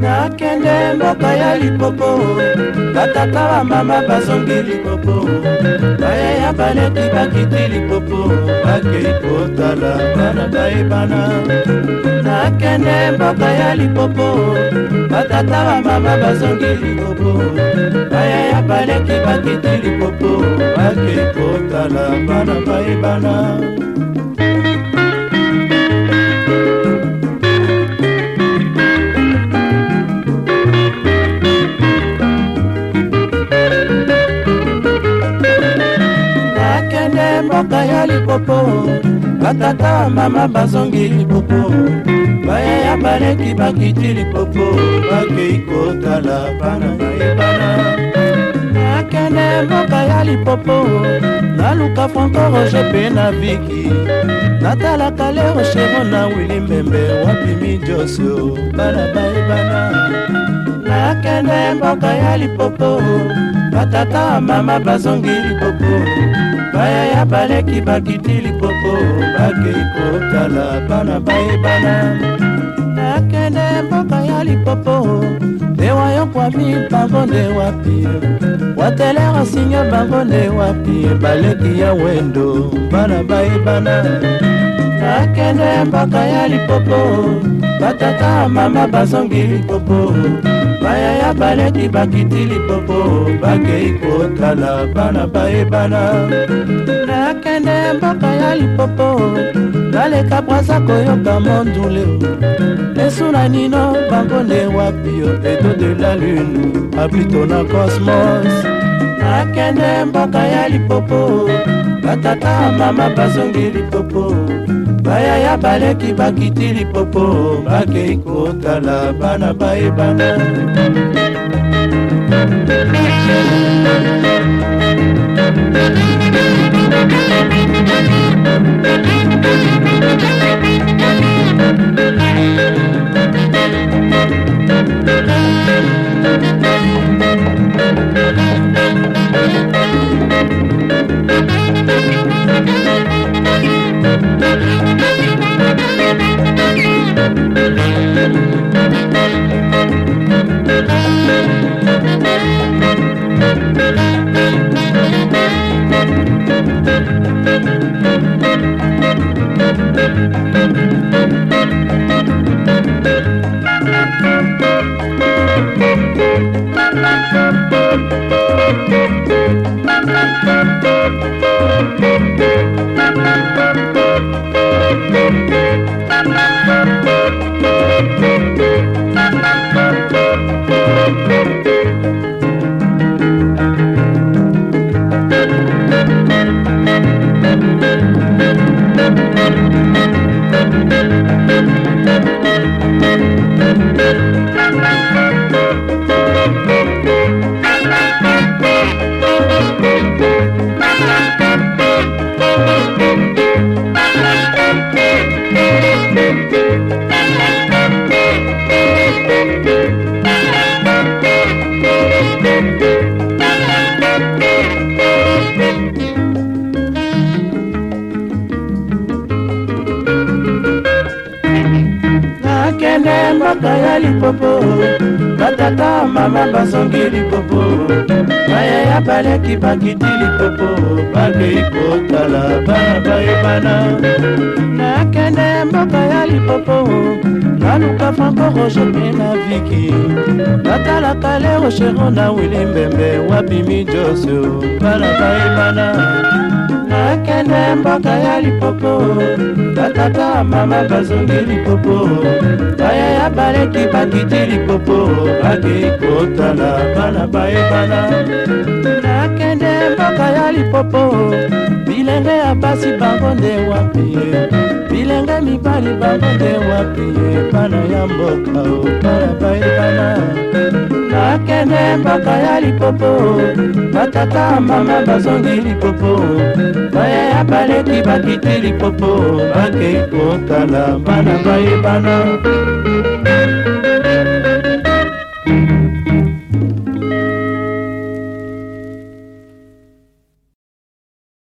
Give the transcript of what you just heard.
nakende mboka ya lipopo batata wa mama bazongi lipopo bayeya baleki bakiti lipopo bakei kotala e bana bayebana nakende mboka ya lipopo batata wa mama bazongi lipopo bayeya baleki bakiti lipopo bakei kotala e bana bayebana batata mama bazongi lipopo bayeya baleki bakiti lipopo bakei kotala bana bayebana nakende mboka ya lipopo naluka franco roge mpe na viki natalaka lero shero na wili mbembe wapimi josio bana bayebana nakende mboka ya lipopo batata mama bazongi lipopo bayaya baleki bakiti lipopo bakei kotala bana bayebana nakende mboka ya lipopo ndewa yokwami bango nde wapi watelera sinyo bango nde wapi baleki ya wendo bana bayebana akende mpaka ya lipopo batata mama bazongi lipopo bayaya baleki bakiti lipopo bakei kotala bana bayebana nakende mboka ya lipopo naleka braza koyoka mondule lesu na nino bango nde wapi yo eto de la lune aplito na cosmos nakende mboka ya lipopo batata mama bazongi lipopo bayaya baleki bakiti lipopo bakei kotala bana bayebana Thank you. mboka ya lipopo batata mama bazongi lipopo bayaya baleki bakiti lipopo bakei kotala bana bayebana nakende mboka ya lipopo naluka fankoro jopi na viki batalaka lero shero na wili mbembe wapimi joso bana bayebana ya mboka ya lipopo tatata mama bazongi lipopo baya ya baleki bakiti lipopo bakei kotala bana bayebana nakende mboka ya lipopo bilenge ya basi bango nde wapi nde mibali bango nde wapi epano ya mboka opaya bayebana nakende mboka ya lipopo batata mama bazongi lipopo bayeya baleki bakiti lipopo bakei kotala bana bayebana